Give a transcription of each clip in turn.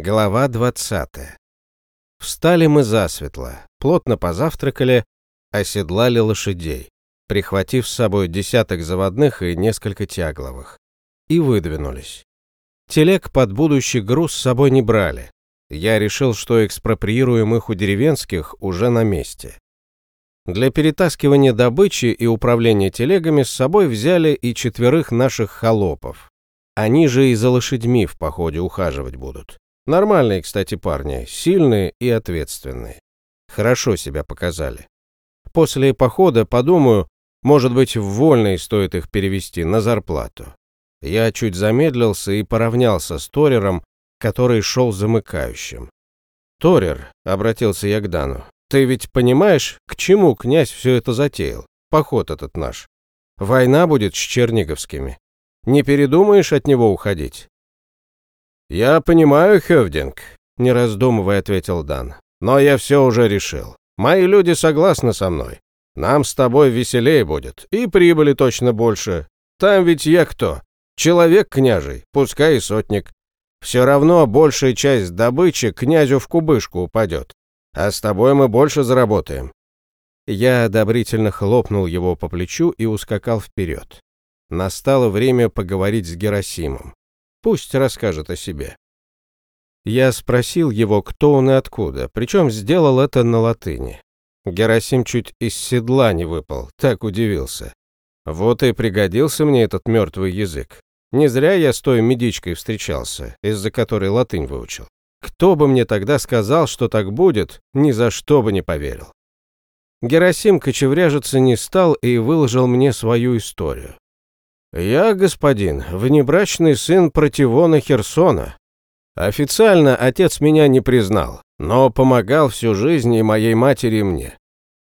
Глава 20. Встали мы засветло, плотно позавтракали, оседлали лошадей, прихватив с собой десяток заводных и несколько тягловых, и выдвинулись. Телег под будущий груз с собой не брали. Я решил, что экспроприируем их у деревенских уже на месте. Для перетаскивания добычи и управления телегами с собой взяли и четверых наших холопов. Они же и за лошадьми в походе ухаживать будут. Нормальные, кстати, парни, сильные и ответственные. Хорошо себя показали. После похода подумаю, может быть, в вольный стоит их перевести на зарплату. Я чуть замедлился и поравнялся с Торером, который шел замыкающим. «Торер», — обратился я к Дану, — «ты ведь понимаешь, к чему князь все это затеял? Поход этот наш. Война будет с Черниговскими. Не передумаешь от него уходить?» «Я понимаю, Хевдинг», — не раздумывая ответил Дан. «Но я все уже решил. Мои люди согласны со мной. Нам с тобой веселее будет, и прибыли точно больше. Там ведь я кто? Человек княжий, пускай и сотник. Все равно большая часть добычи князю в кубышку упадет. А с тобой мы больше заработаем». Я одобрительно хлопнул его по плечу и ускакал вперед. Настало время поговорить с Герасимом. Пусть расскажет о себе. Я спросил его, кто он и откуда, причем сделал это на латыни. Герасим чуть из седла не выпал, так удивился. Вот и пригодился мне этот мертвый язык. Не зря я с той медичкой встречался, из-за которой латынь выучил. Кто бы мне тогда сказал, что так будет, ни за что бы не поверил. Герасим кочевряжиться не стал и выложил мне свою историю. «Я, господин, внебрачный сын Противона Херсона. Официально отец меня не признал, но помогал всю жизнь и моей матери и мне.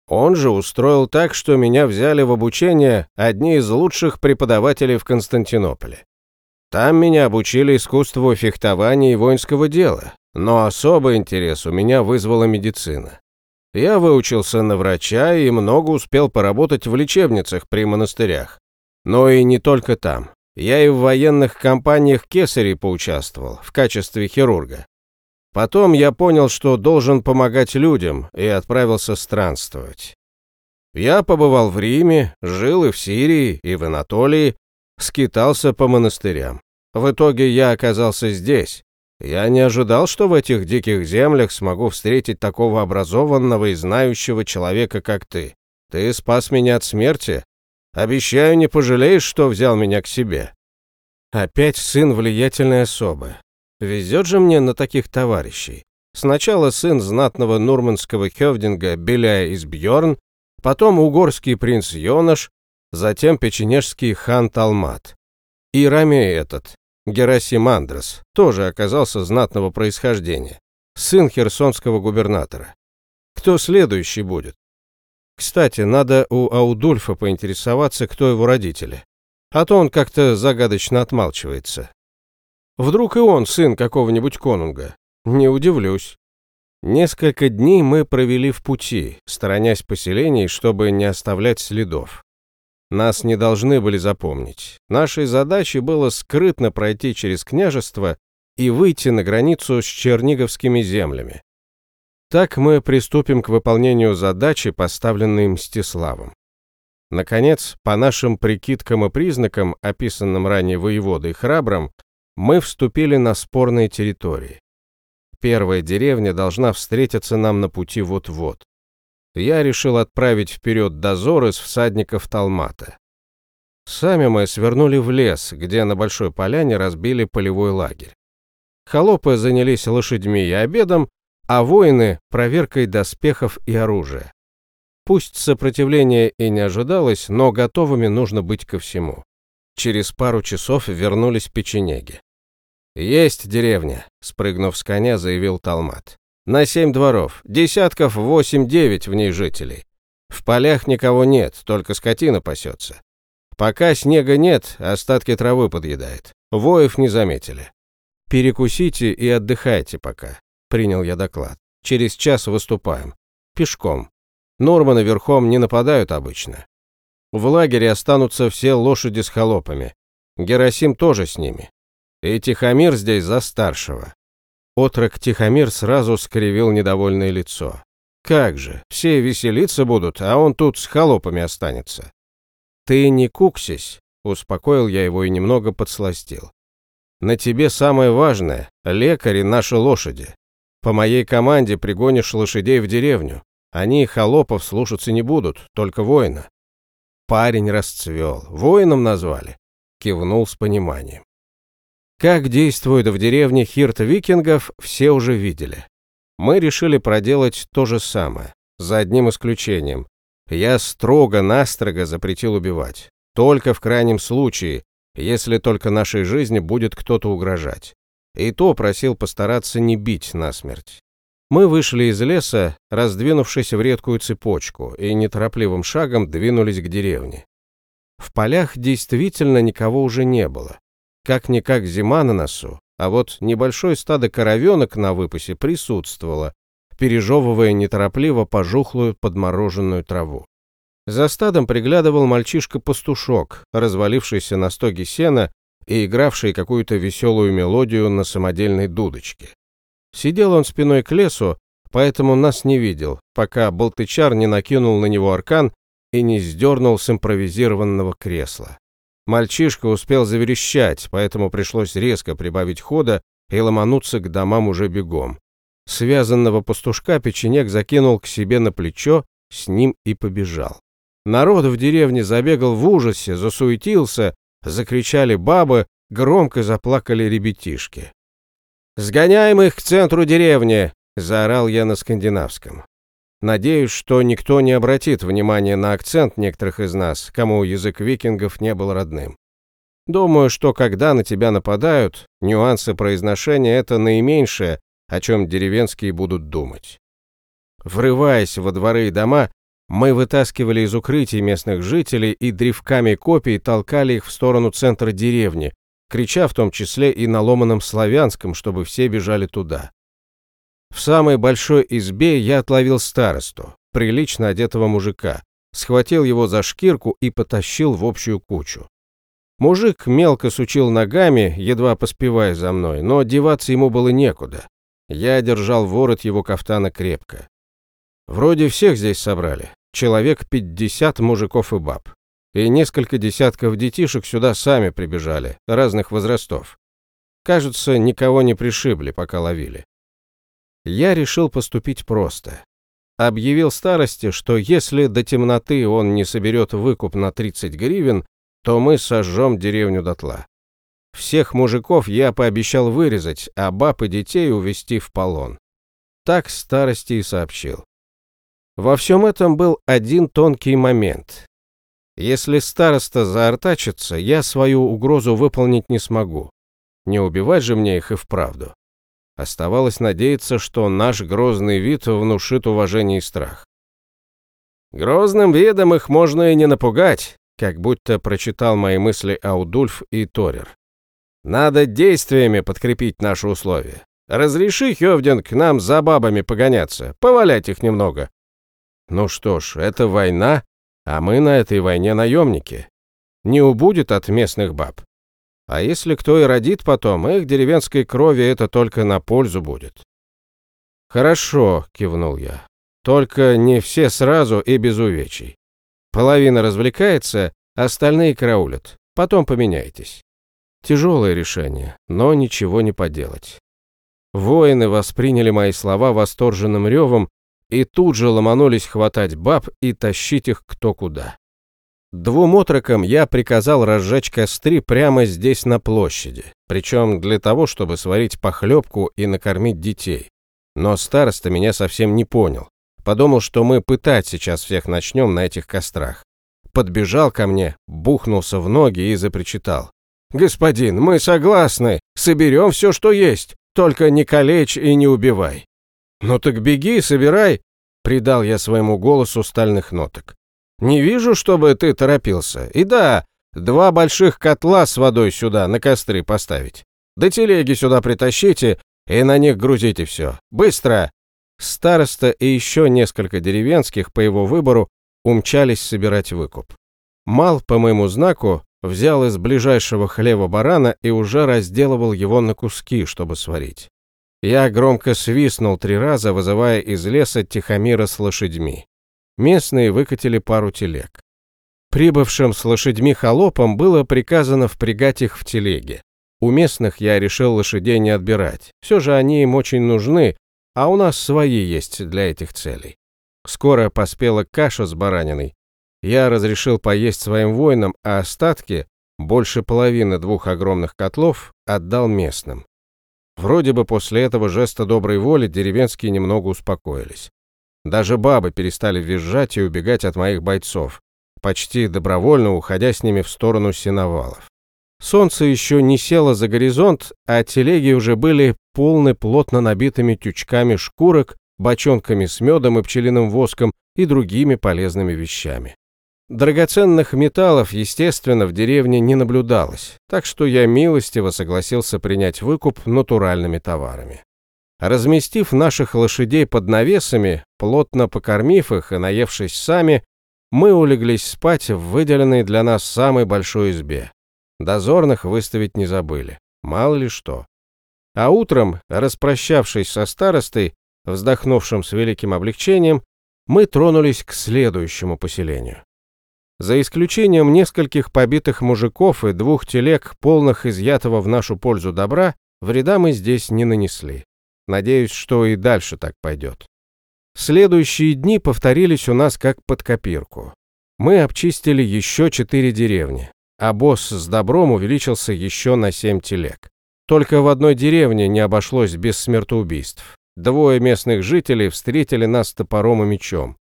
Он же устроил так, что меня взяли в обучение одни из лучших преподавателей в Константинополе. Там меня обучили искусству фехтования и воинского дела, но особый интерес у меня вызвала медицина. Я выучился на врача и много успел поработать в лечебницах при монастырях. Но и не только там. Я и в военных компаниях Кесарей поучаствовал в качестве хирурга. Потом я понял, что должен помогать людям, и отправился странствовать. Я побывал в Риме, жил и в Сирии, и в Анатолии, скитался по монастырям. В итоге я оказался здесь. Я не ожидал, что в этих диких землях смогу встретить такого образованного и знающего человека, как ты. Ты спас меня от смерти, Обещаю, не пожалеешь, что взял меня к себе. Опять сын влиятельной особы. Везет же мне на таких товарищей. Сначала сын знатного нурманского хевдинга Беляя из Бьорн, потом угорский принц Йонаш, затем печенежский хан Талмат. И Рамей этот, Герасим Андрес, тоже оказался знатного происхождения, сын херсонского губернатора. Кто следующий будет? Кстати, надо у Аудульфа поинтересоваться, кто его родители. А то он как-то загадочно отмалчивается. Вдруг и он сын какого-нибудь конунга. Не удивлюсь. Несколько дней мы провели в пути, сторонясь поселений, чтобы не оставлять следов. Нас не должны были запомнить. Нашей задачей было скрытно пройти через княжество и выйти на границу с черниговскими землями. Так мы приступим к выполнению задачи, поставленной Мстиславом. Наконец, по нашим прикидкам и признакам, описанным ранее воеводой храбром, мы вступили на спорные территории. Первая деревня должна встретиться нам на пути вот-вот. Я решил отправить вперед дозор из всадников Талмата. Сами мы свернули в лес, где на большой поляне разбили полевой лагерь. Холопы занялись лошадьми и обедом, а воины – проверкой доспехов и оружия. Пусть сопротивления и не ожидалось, но готовыми нужно быть ко всему. Через пару часов вернулись печенеги. «Есть деревня», – спрыгнув с коня, заявил Талмат. «На семь дворов, десятков восемь-девять в ней жителей. В полях никого нет, только скотина пасется. Пока снега нет, остатки травы подъедает. Воев не заметили. Перекусите и отдыхайте пока принял я доклад. Через час выступаем. Пешком. Норманы верхом не нападают обычно. В лагере останутся все лошади с холопами. Герасим тоже с ними. И Тихомир здесь за старшего. Отрок Тихомир сразу скривил недовольное лицо. Как же, все веселиться будут, а он тут с холопами останется. Ты не куксись, успокоил я его и немного подсластил. На тебе самое важное — лекари наши лошади. По моей команде пригонишь лошадей в деревню. Они холопов слушаться не будут, только воина. Парень расцвел, воином назвали. Кивнул с пониманием. Как действует в деревне Хирт викингов, все уже видели. Мы решили проделать то же самое, за одним исключением. Я строго-настрого запретил убивать. Только в крайнем случае, если только нашей жизни будет кто-то угрожать. И то просил постараться не бить насмерть. Мы вышли из леса, раздвинувшись в редкую цепочку, и неторопливым шагом двинулись к деревне. В полях действительно никого уже не было. Как-никак зима на носу, а вот небольшое стадо коровенок на выпасе присутствовало, пережевывая неторопливо пожухлую подмороженную траву. За стадом приглядывал мальчишка-пастушок, развалившийся на стоге сена и игравший какую-то веселую мелодию на самодельной дудочке. Сидел он спиной к лесу, поэтому нас не видел, пока болтычар не накинул на него аркан и не сдернул с импровизированного кресла. Мальчишка успел заверещать, поэтому пришлось резко прибавить хода и ломануться к домам уже бегом. Связанного пастушка печенек закинул к себе на плечо, с ним и побежал. Народ в деревне забегал в ужасе, засуетился, закричали бабы, громко заплакали ребятишки. «Сгоняем их к центру деревни!» – заорал я на скандинавском. Надеюсь, что никто не обратит внимания на акцент некоторых из нас, кому язык викингов не был родным. Думаю, что когда на тебя нападают, нюансы произношения – это наименьшее, о чем деревенские будут думать. Врываясь во дворы и дома, мы вытаскивали из укрытий местных жителей и древками копий толкали их в сторону центра деревни, крича в том числе и на ломаном славянском, чтобы все бежали туда. В самой большой избе я отловил старосту, прилично одетого мужика, схватил его за шкирку и потащил в общую кучу. Мужик мелко сучил ногами, едва поспевая за мной, но деваться ему было некуда. Я держал ворот его кафтана крепко. Вроде всех здесь собрали. Человек пятьдесят мужиков и баб. И несколько десятков детишек сюда сами прибежали, разных возрастов. Кажется, никого не пришибли, пока ловили я решил поступить просто. Объявил старости, что если до темноты он не соберет выкуп на 30 гривен, то мы сожжем деревню дотла. Всех мужиков я пообещал вырезать, а баб и детей увести в полон. Так старости и сообщил. Во всем этом был один тонкий момент. Если староста заортачится, я свою угрозу выполнить не смогу. Не убивать же мне их и вправду. Оставалось надеяться, что наш грозный вид внушит уважение и страх. «Грозным видом их можно и не напугать», как будто прочитал мои мысли Аудульф и Торер. «Надо действиями подкрепить наши условия. Разреши, Хёвдин, к нам за бабами погоняться, повалять их немного». «Ну что ж, это война, а мы на этой войне наемники. Не убудет от местных баб. А если кто и родит потом, их деревенской крови это только на пользу будет. Хорошо, кивнул я. Только не все сразу и без увечий. Половина развлекается, остальные караулят. Потом поменяйтесь. Тяжелое решение, но ничего не поделать. Воины восприняли мои слова восторженным ревом и тут же ломанулись хватать баб и тащить их кто куда. Двум отрокам я приказал разжечь костры прямо здесь на площади, причем для того, чтобы сварить похлебку и накормить детей. Но староста меня совсем не понял. Подумал, что мы пытать сейчас всех начнем на этих кострах. Подбежал ко мне, бухнулся в ноги и запричитал. «Господин, мы согласны, соберем все, что есть, только не калечь и не убивай». «Ну так беги, собирай», — придал я своему голосу стальных ноток. Не вижу, чтобы ты торопился. И да, два больших котла с водой сюда на костры поставить. Да телеги сюда притащите и на них грузите все. Быстро!» Староста и еще несколько деревенских по его выбору умчались собирать выкуп. Мал, по моему знаку, взял из ближайшего хлева барана и уже разделывал его на куски, чтобы сварить. Я громко свистнул три раза, вызывая из леса Тихомира с лошадьми. Местные выкатили пару телег. Прибывшим с лошадьми холопам было приказано впрягать их в телеги. У местных я решил лошадей не отбирать. Все же они им очень нужны, а у нас свои есть для этих целей. Скоро поспела каша с бараниной. Я разрешил поесть своим воинам, а остатки, больше половины двух огромных котлов, отдал местным. Вроде бы после этого жеста доброй воли деревенские немного успокоились. Даже бабы перестали визжать и убегать от моих бойцов, почти добровольно уходя с ними в сторону сеновалов. Солнце еще не село за горизонт, а телеги уже были полны плотно набитыми тючками шкурок, бочонками с медом и пчелиным воском и другими полезными вещами. Драгоценных металлов, естественно, в деревне не наблюдалось, так что я милостиво согласился принять выкуп натуральными товарами. Разместив наших лошадей под навесами, плотно покормив их и наевшись сами, мы улеглись спать в выделенной для нас самой большой избе. Дозорных выставить не забыли, мало ли что. А утром, распрощавшись со старостой, вздохнувшим с великим облегчением, мы тронулись к следующему поселению. За исключением нескольких побитых мужиков и двух телег, полных изъятого в нашу пользу добра, вреда мы здесь не нанесли. Надеюсь, что и дальше так пойдет. Следующие дни повторились у нас как под копирку. Мы обчистили еще четыре деревни, а босс с добром увеличился еще на семь телег. Только в одной деревне не обошлось без смертоубийств. Двое местных жителей встретили нас топором и мечом.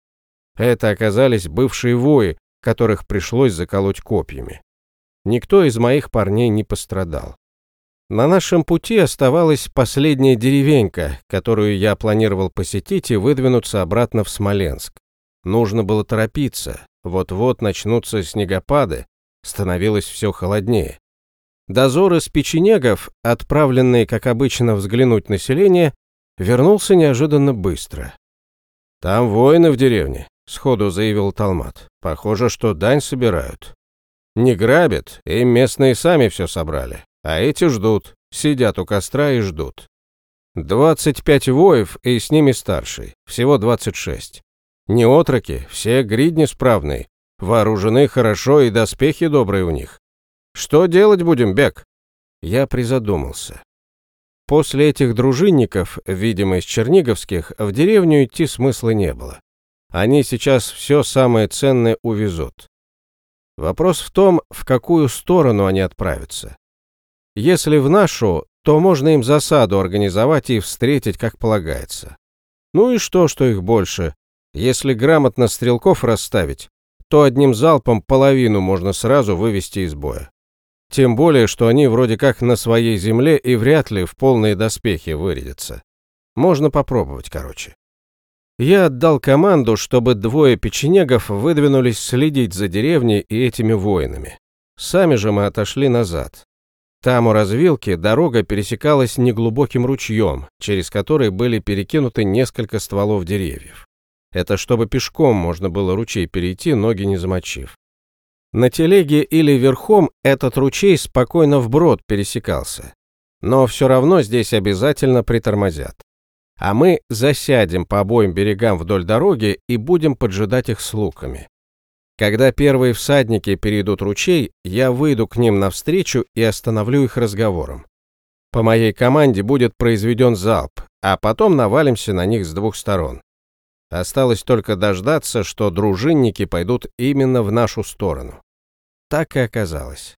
Это оказались бывшие вои, которых пришлось заколоть копьями. Никто из моих парней не пострадал. На нашем пути оставалась последняя деревенька, которую я планировал посетить и выдвинуться обратно в Смоленск. Нужно было торопиться, вот-вот начнутся снегопады, становилось все холоднее. Дозор из печенегов, отправленный, как обычно, взглянуть население, вернулся неожиданно быстро. «Там воины в деревне», — сходу заявил Талмат. «Похоже, что дань собирают. Не грабят, им местные сами все собрали. А эти ждут, сидят у костра и ждут. 25 воев и с ними старший, всего 26. Не отроки, все гридни справные, вооружены хорошо и доспехи добрые у них. Что делать будем, Бек? Я призадумался. После этих дружинников, видимо, из черниговских, в деревню идти смысла не было. Они сейчас все самое ценное увезут. Вопрос в том, в какую сторону они отправятся. Если в нашу, то можно им засаду организовать и встретить, как полагается. Ну и что, что их больше? Если грамотно стрелков расставить, то одним залпом половину можно сразу вывести из боя. Тем более, что они вроде как на своей земле и вряд ли в полные доспехи вырядятся. Можно попробовать, короче. Я отдал команду, чтобы двое печенегов выдвинулись следить за деревней и этими воинами. Сами же мы отошли назад, там у развилки дорога пересекалась неглубоким ручьем, через который были перекинуты несколько стволов деревьев. Это чтобы пешком можно было ручей перейти, ноги не замочив. На телеге или верхом этот ручей спокойно вброд пересекался. Но все равно здесь обязательно притормозят. А мы засядем по обоим берегам вдоль дороги и будем поджидать их с луками. Когда первые всадники перейдут ручей, я выйду к ним навстречу и остановлю их разговором. По моей команде будет произведен залп, а потом навалимся на них с двух сторон. Осталось только дождаться, что дружинники пойдут именно в нашу сторону. Так и оказалось.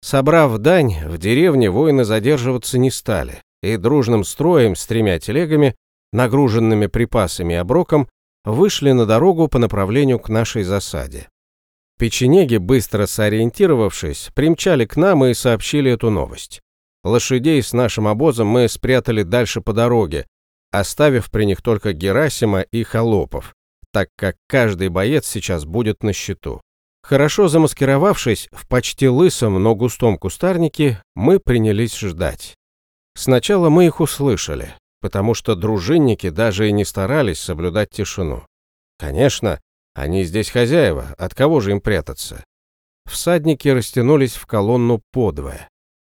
Собрав дань, в деревне воины задерживаться не стали, и дружным строем с тремя телегами, нагруженными припасами и оброком, вышли на дорогу по направлению к нашей засаде. Печенеги, быстро сориентировавшись, примчали к нам и сообщили эту новость. Лошадей с нашим обозом мы спрятали дальше по дороге, оставив при них только Герасима и Холопов, так как каждый боец сейчас будет на счету. Хорошо замаскировавшись в почти лысом, но густом кустарнике, мы принялись ждать. Сначала мы их услышали, потому что дружинники даже и не старались соблюдать тишину. Конечно, они здесь хозяева, от кого же им прятаться? Всадники растянулись в колонну подвое.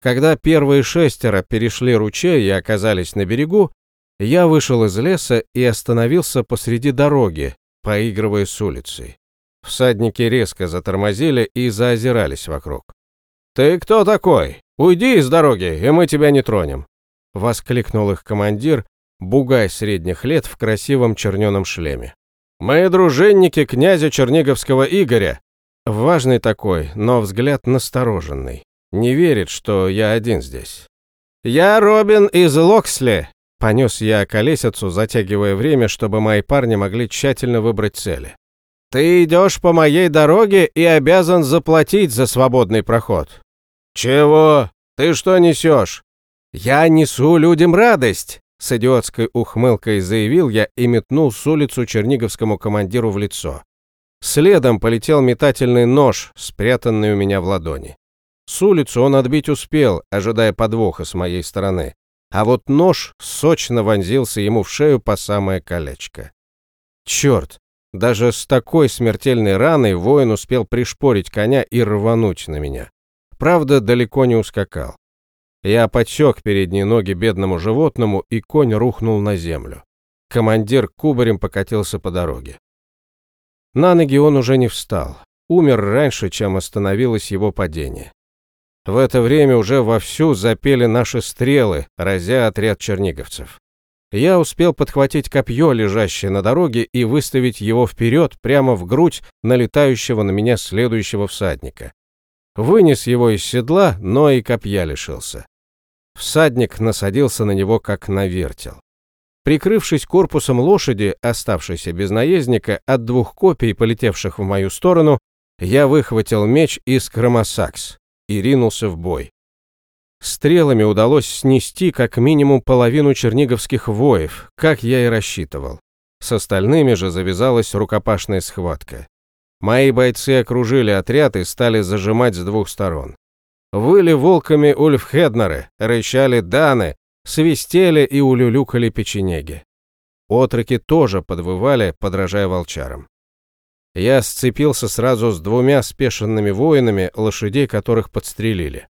Когда первые шестеро перешли ручей и оказались на берегу, я вышел из леса и остановился посреди дороги, поигрывая с улицей. Всадники резко затормозили и заозирались вокруг. «Ты кто такой? Уйди из дороги, и мы тебя не тронем!» Воскликнул их командир, бугай средних лет в красивом черненом шлеме. «Мы дружинники князя Черниговского Игоря!» Важный такой, но взгляд настороженный. Не верит, что я один здесь. «Я Робин из Локсли!» Понес я колесицу, затягивая время, чтобы мои парни могли тщательно выбрать цели. «Ты идешь по моей дороге и обязан заплатить за свободный проход». «Чего? Ты что несешь?» «Я несу людям радость!» С идиотской ухмылкой заявил я и метнул с улицу черниговскому командиру в лицо. Следом полетел метательный нож, спрятанный у меня в ладони. С улицу он отбить успел, ожидая подвоха с моей стороны. А вот нож сочно вонзился ему в шею по самое колечко. Черт, даже с такой смертельной раной воин успел пришпорить коня и рвануть на меня. Правда, далеко не ускакал. Я подсек передние ноги бедному животному, и конь рухнул на землю. Командир кубарем покатился по дороге. На ноги он уже не встал. Умер раньше, чем остановилось его падение. В это время уже вовсю запели наши стрелы, разя отряд черниговцев. Я успел подхватить копье, лежащее на дороге, и выставить его вперед, прямо в грудь налетающего на меня следующего всадника. Вынес его из седла, но и копья лишился. Всадник насадился на него, как на вертел. Прикрывшись корпусом лошади, оставшейся без наездника, от двух копий, полетевших в мою сторону, я выхватил меч из кромосакс и ринулся в бой. Стрелами удалось снести как минимум половину черниговских воев, как я и рассчитывал. С остальными же завязалась рукопашная схватка. Мои бойцы окружили отряд и стали зажимать с двух сторон. Выли волками ульфхеднеры, рычали даны, свистели и улюлюкали печенеги. Отроки тоже подвывали, подражая волчарам. Я сцепился сразу с двумя спешенными воинами, лошадей которых подстрелили.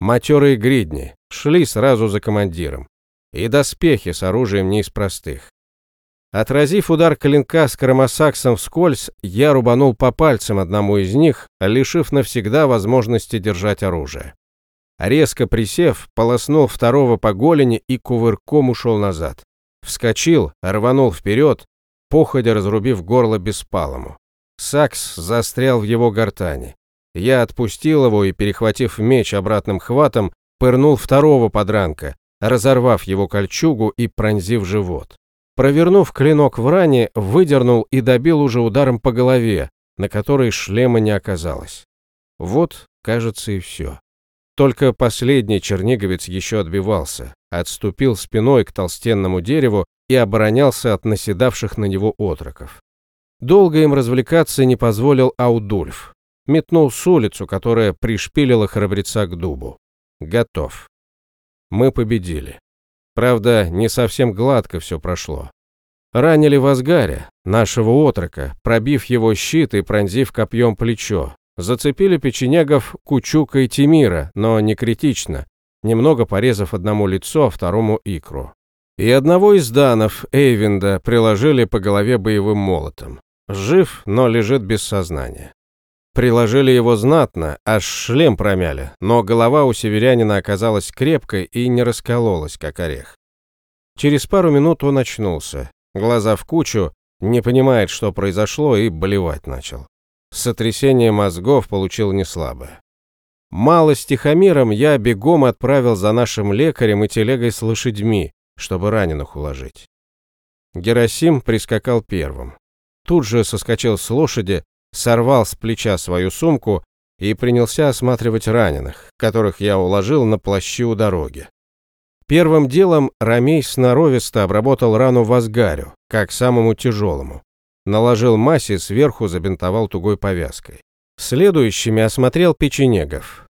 Матерые гридни шли сразу за командиром. И доспехи с оружием не из простых. Отразив удар клинка с кромосаксом вскользь, я рубанул по пальцам одному из них, лишив навсегда возможности держать оружие. Резко присев, полоснул второго по голени и кувырком ушел назад. Вскочил, рванул вперед, походя разрубив горло беспалому. Сакс застрял в его гортани. Я отпустил его и, перехватив меч обратным хватом, пырнул второго подранка, разорвав его кольчугу и пронзив живот. Провернув клинок в ране, выдернул и добил уже ударом по голове, на которой шлема не оказалось. Вот, кажется, и все. Только последний черниговец еще отбивался, отступил спиной к толстенному дереву и оборонялся от наседавших на него отроков. Долго им развлекаться не позволил Аудульф. Метнул с улицу, которая пришпилила храбреца к дубу. Готов. Мы победили. Правда, не совсем гладко все прошло. Ранили Вазгаря, нашего отрока, пробив его щит и пронзив копьем плечо. Зацепили печенегов Кучука и Тимира, но не критично, немного порезав одному лицо, а второму икру. И одного из данов, Эйвинда, приложили по голове боевым молотом. Жив, но лежит без сознания. Приложили его знатно, аж шлем промяли, но голова у северянина оказалась крепкой и не раскололась, как орех. Через пару минут он очнулся, глаза в кучу, не понимает, что произошло, и болевать начал. Сотрясение мозгов получил неслабое. Мало с Тихомиром я бегом отправил за нашим лекарем и телегой с лошадьми, чтобы раненых уложить. Герасим прискакал первым тут же соскочил с лошади, сорвал с плеча свою сумку и принялся осматривать раненых, которых я уложил на плащи у дороги. Первым делом Ромей сноровисто обработал рану Вазгарю, как самому тяжелому. Наложил массе сверху забинтовал тугой повязкой. Следующими осмотрел печенегов.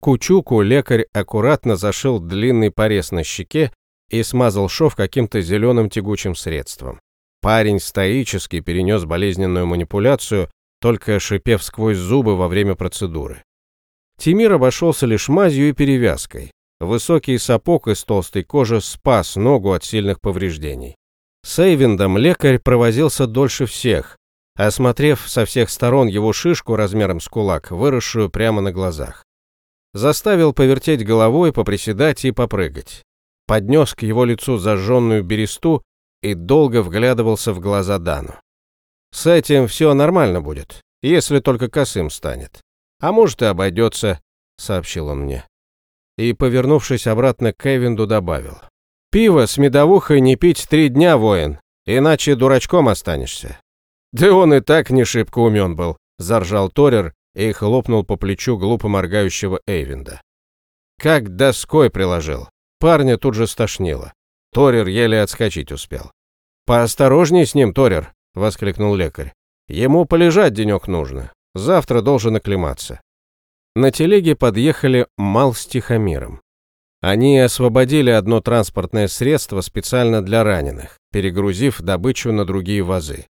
Кучуку лекарь аккуратно зашил длинный порез на щеке и смазал шов каким-то зеленым тягучим средством. Парень стоически перенес болезненную манипуляцию, только шипев сквозь зубы во время процедуры. Тимир обошелся лишь мазью и перевязкой. Высокий сапог из толстой кожи спас ногу от сильных повреждений. С Эйвиндом лекарь провозился дольше всех, осмотрев со всех сторон его шишку размером с кулак, выросшую прямо на глазах. Заставил повертеть головой, поприседать и попрыгать. Поднес к его лицу зажженную бересту и долго вглядывался в глаза Дану. «С этим все нормально будет, если только косым станет. А может и обойдется», — сообщил он мне. И, повернувшись обратно к Кевинду, добавил. «Пиво с медовухой не пить три дня, воин, иначе дурачком останешься». «Да он и так не шибко умен был», — заржал Торер и хлопнул по плечу глупо моргающего Эйвинда. Как доской приложил. Парня тут же стошнило. Торер еле отскочить успел. «Поосторожней с ним, Торер», — воскликнул лекарь. «Ему полежать денек нужно. Завтра должен оклематься». На телеге подъехали Мал с Тихомиром. Они освободили одно транспортное средство специально для раненых, перегрузив добычу на другие вазы.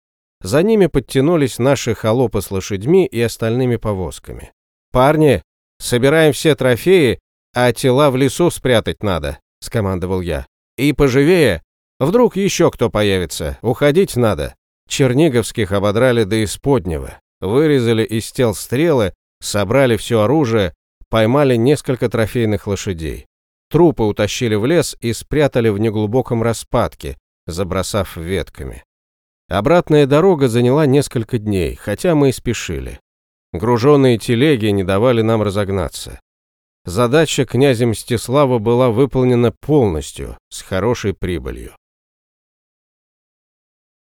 За ними подтянулись наши холопы с лошадьми и остальными повозками. «Парни, собираем все трофеи, а тела в лесу спрятать надо», — скомандовал я. «И поживее, Вдруг еще кто появится, уходить надо. Черниговских ободрали до исподнего, вырезали из тел стрелы, собрали все оружие, поймали несколько трофейных лошадей. Трупы утащили в лес и спрятали в неглубоком распадке, забросав ветками. Обратная дорога заняла несколько дней, хотя мы и спешили. Груженные телеги не давали нам разогнаться. Задача князя Мстислава была выполнена полностью, с хорошей прибылью.